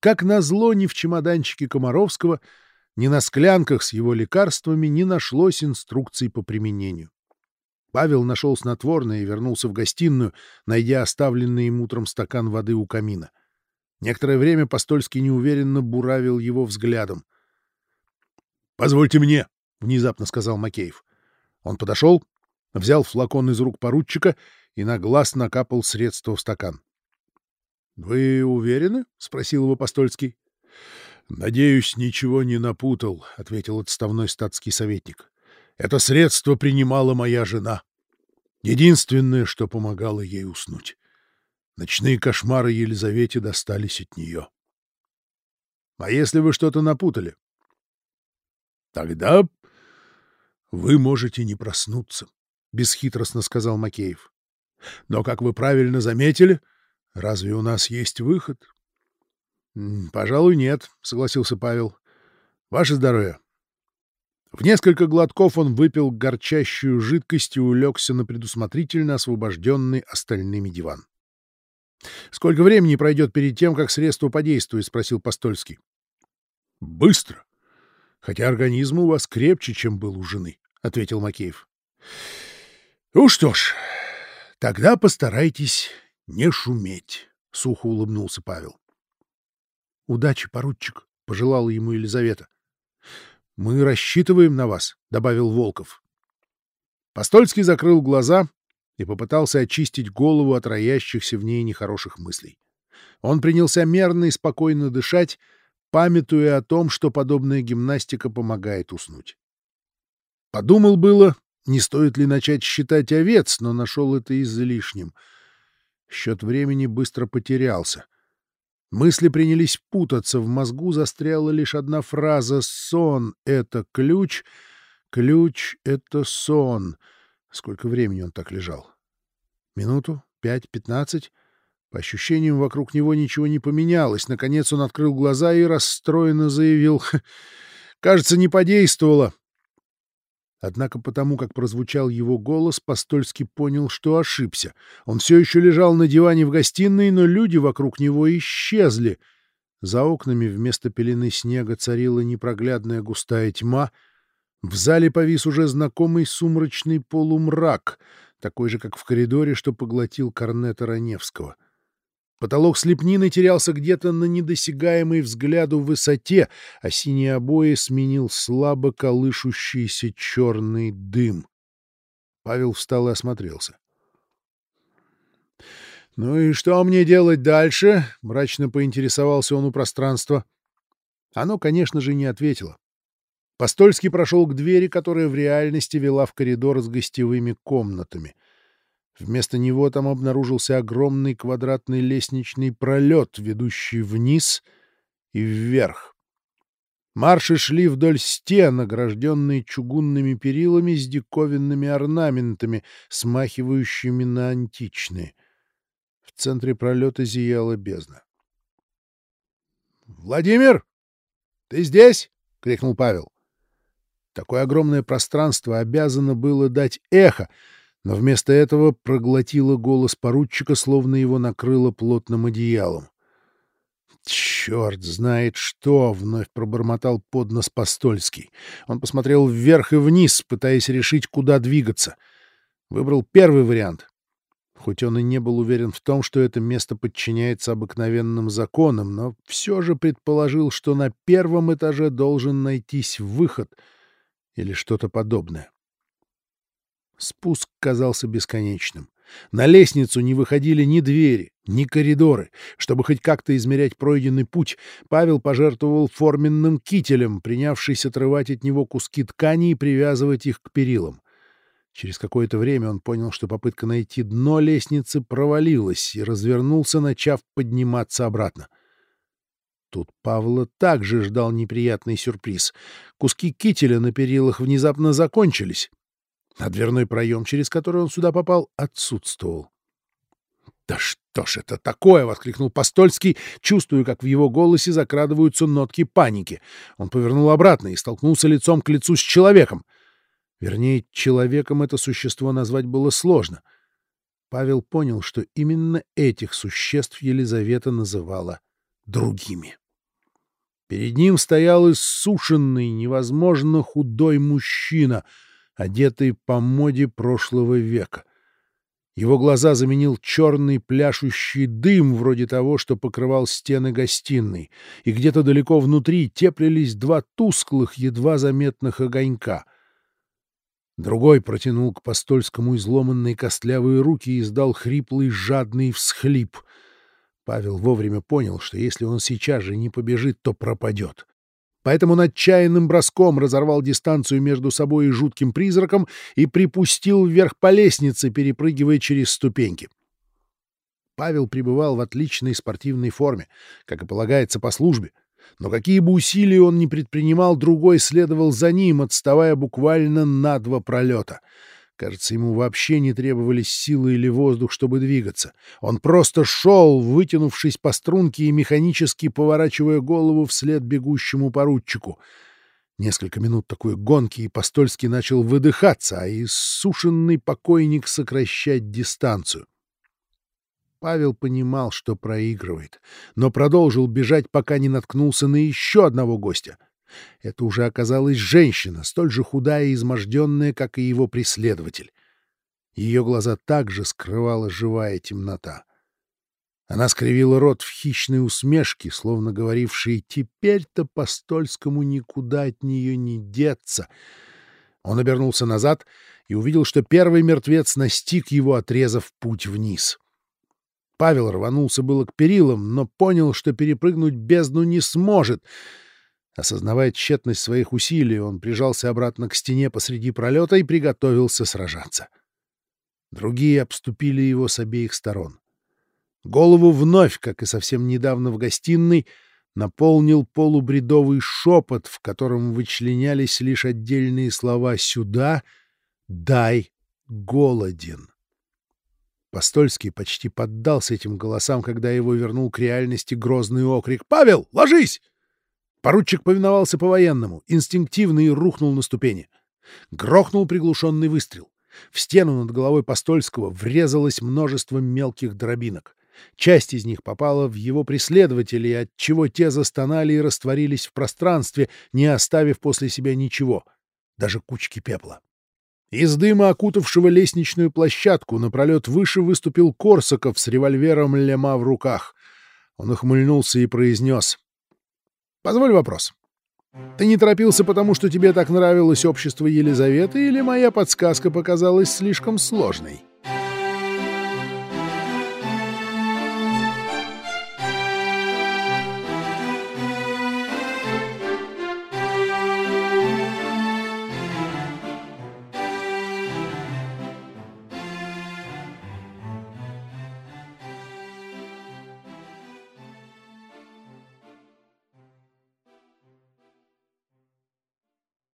Как назло, ни в чемоданчике Комаровского, ни на склянках с его лекарствами не нашлось инструкций по применению. Павел нашел снотворное и вернулся в гостиную, найдя оставленный им утром стакан воды у камина. Некоторое время Постольский неуверенно буравил его взглядом. — Позвольте мне, — внезапно сказал Макеев. Он подошел, взял флакон из рук поручика и на глаз накапал средство в стакан. — Вы уверены? — спросил его Постольский. — Надеюсь, ничего не напутал, — ответил отставной статский советник. — Это средство принимала моя жена. Единственное, что помогало ей уснуть. Ночные кошмары Елизавете достались от нее. — А если вы что-то напутали? — Тогда вы можете не проснуться, — бесхитростно сказал Макеев. — Но, как вы правильно заметили, разве у нас есть выход? — Пожалуй, нет, — согласился Павел. — Ваше здоровье. В несколько глотков он выпил горчащую жидкость и улегся на предусмотрительно освобожденный остальными диван. — Сколько времени пройдет перед тем, как средство подействует? — спросил Постольский. — Быстро. Хотя организм у вас крепче, чем был у жены, — ответил Макеев. — Ну что ж, тогда постарайтесь не шуметь, — сухо улыбнулся Павел. — Удачи, поручик, — пожелала ему Елизавета. — Мы рассчитываем на вас, — добавил Волков. Постольский закрыл глаза и попытался очистить голову от роящихся в ней нехороших мыслей. Он принялся мерно и спокойно дышать, памятуя о том, что подобная гимнастика помогает уснуть. Подумал было, не стоит ли начать считать овец, но нашел это излишним. Счет времени быстро потерялся. Мысли принялись путаться, в мозгу застряла лишь одна фраза «сон — это ключ», «ключ — это сон». Сколько времени он так лежал? Минуту? Пять? Пятнадцать? По ощущениям, вокруг него ничего не поменялось. Наконец он открыл глаза и расстроенно заявил. «Кажется, не подействовало». Однако потому, как прозвучал его голос, Постольский понял, что ошибся. Он все еще лежал на диване в гостиной, но люди вокруг него исчезли. За окнами вместо пелены снега царила непроглядная густая тьма — в зале повис уже знакомый сумрачный полумрак, такой же, как в коридоре, что поглотил корнета Раневского. Потолок с лепниной терялся где-то на недосягаемой взгляду высоте, а синие обои сменил слабо колышущийся черный дым. Павел встал и осмотрелся. — Ну и что мне делать дальше? — мрачно поинтересовался он у пространства. Оно, конечно же, не ответило. Постольский прошел к двери, которая в реальности вела в коридор с гостевыми комнатами. Вместо него там обнаружился огромный квадратный лестничный пролет, ведущий вниз и вверх. Марши шли вдоль стен, огражденные чугунными перилами с диковинными орнаментами, смахивающими на античные. В центре пролета зияла бездна. — Владимир, ты здесь? — крикнул Павел. Такое огромное пространство обязано было дать эхо, но вместо этого проглотило голос поручика, словно его накрыло плотным одеялом. «Черт знает что!» — вновь пробормотал поднос Постольский. Он посмотрел вверх и вниз, пытаясь решить, куда двигаться. Выбрал первый вариант. Хоть он и не был уверен в том, что это место подчиняется обыкновенным законам, но все же предположил, что на первом этаже должен найтись выход — или что-то подобное. Спуск казался бесконечным. На лестницу не выходили ни двери, ни коридоры. Чтобы хоть как-то измерять пройденный путь, Павел пожертвовал форменным кителем, принявшись отрывать от него куски ткани и привязывать их к перилам. Через какое-то время он понял, что попытка найти дно лестницы провалилась, и развернулся, начав подниматься обратно. — Тут Павла также ждал неприятный сюрприз. Куски кителя на перилах внезапно закончились, а дверной проем, через который он сюда попал, отсутствовал. «Да что ж это такое!» — воскликнул Постольский, чувствуя, как в его голосе закрадываются нотки паники. Он повернул обратно и столкнулся лицом к лицу с человеком. Вернее, человеком это существо назвать было сложно. Павел понял, что именно этих существ Елизавета называла другими. Перед ним стоял иссушенный, невозможно худой мужчина, одетый по моде прошлого века. Его глаза заменил черный пляшущий дым, вроде того, что покрывал стены гостиной, и где-то далеко внутри теплились два тусклых, едва заметных огонька. Другой протянул к Постольскому изломанные костлявые руки и издал хриплый жадный всхлип. Павел вовремя понял, что если он сейчас же не побежит, то пропадет. Поэтому он отчаянным броском разорвал дистанцию между собой и жутким призраком и припустил вверх по лестнице, перепрыгивая через ступеньки. Павел пребывал в отличной спортивной форме, как и полагается по службе. Но какие бы усилия он ни предпринимал, другой следовал за ним, отставая буквально на два пролета — Кажется, ему вообще не требовались силы или воздух, чтобы двигаться. Он просто шел, вытянувшись по струнке и механически поворачивая голову вслед бегущему поручику. Несколько минут такой гонки, и Постольский начал выдыхаться, а иссушенный покойник сокращать дистанцию. Павел понимал, что проигрывает, но продолжил бежать, пока не наткнулся на еще одного гостя — это уже оказалась женщина, столь же худая и изможденная, как и его преследователь. Ее глаза также скрывала живая темнота. Она скривила рот в хищной усмешке, словно говорившей «теперь-то по Стольскому никуда от нее не деться». Он обернулся назад и увидел, что первый мертвец настиг его, отрезав путь вниз. Павел рванулся было к перилам, но понял, что перепрыгнуть бездну не сможет — Осознавая тщетность своих усилий, он прижался обратно к стене посреди пролета и приготовился сражаться. Другие обступили его с обеих сторон. Голову вновь, как и совсем недавно в гостиной, наполнил полубредовый шепот, в котором вычленялись лишь отдельные слова «сюда», «дай», «голоден». Постольский почти поддался этим голосам, когда его вернул к реальности грозный окрик «Павел, ложись!» Поручик повиновался по-военному, инстинктивно и рухнул на ступени. Грохнул приглушенный выстрел. В стену над головой Постольского врезалось множество мелких дробинок. Часть из них попала в его преследователей, отчего те застонали и растворились в пространстве, не оставив после себя ничего, даже кучки пепла. Из дыма, окутавшего лестничную площадку, напролет выше выступил Корсаков с револьвером Лема в руках. Он ухмыльнулся и произнес Позволь вопрос. Ты не торопился, потому что тебе так нравилось общество Елизаветы, или моя подсказка показалась слишком сложной?